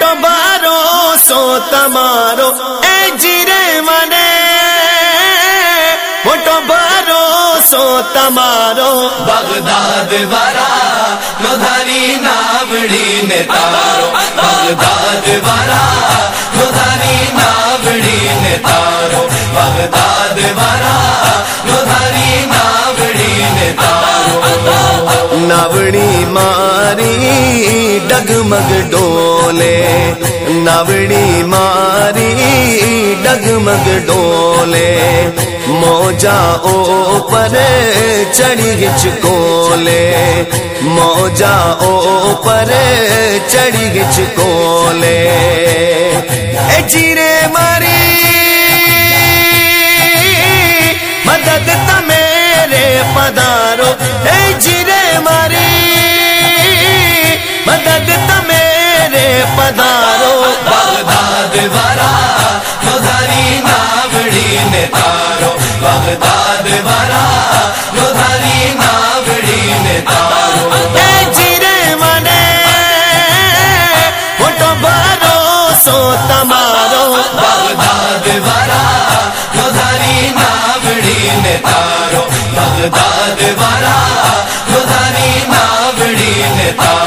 टोबारो सो तमारो ए जिरे मने। फ़ोटो बारो सो तमारो। बगदाद वारा लोधारी नावड़ी ने तारो। बगदाद वारा लोधारी नावड़ी ने तारो। बगदाद वारा लोधारी नावड़ी ने तारो। नावड़ी मारी डगमग डोले नवड़ी मारी डगमग डोले। मौजा ओ पर चढ़ी हिचकोले, मौजा ओ पर चढ़ी हिचकोले। चीरे मारी ભરોસો તમારો બગદાદ વાળા લોધારી નાવડીને તારો બગદાદ વાળા લોધારી નાવડીને તારો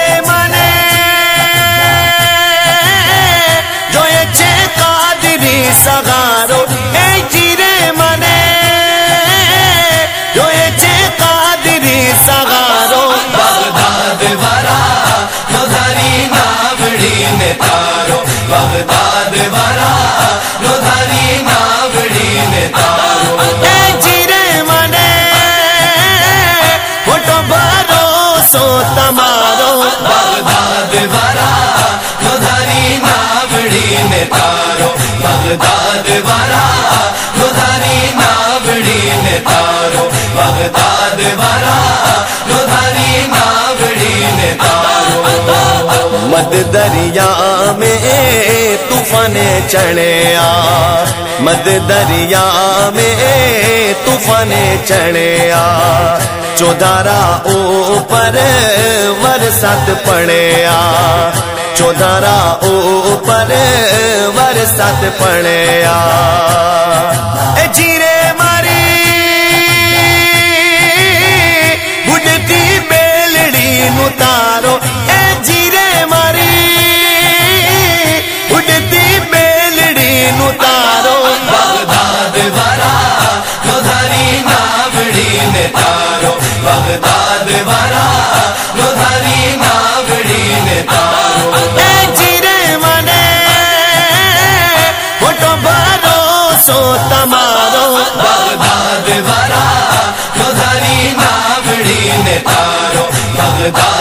बगदाद वारा लोधारी नावड़ी ने तारो। बगदाद वारा लोधारी नावड़ी ने तारो। मद दरिया में तूफ़ान चढ़े आ। मद दरिया में तूफ़ान चढ़े आ। चौधारा ऊपर वरसात पड़े आ। चौधारा ऊपर बरसात पड़े आ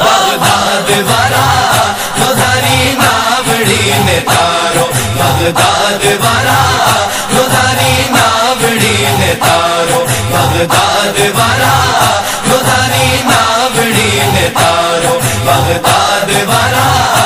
बगदाद वारा गोधारी नावड़ी ने तारो। बगदाद वारा गोधारी नावड़ी ने तारो। बगदाद वारा गोधारी नावड़ी ने तारो। बगदाद वारा गोधारी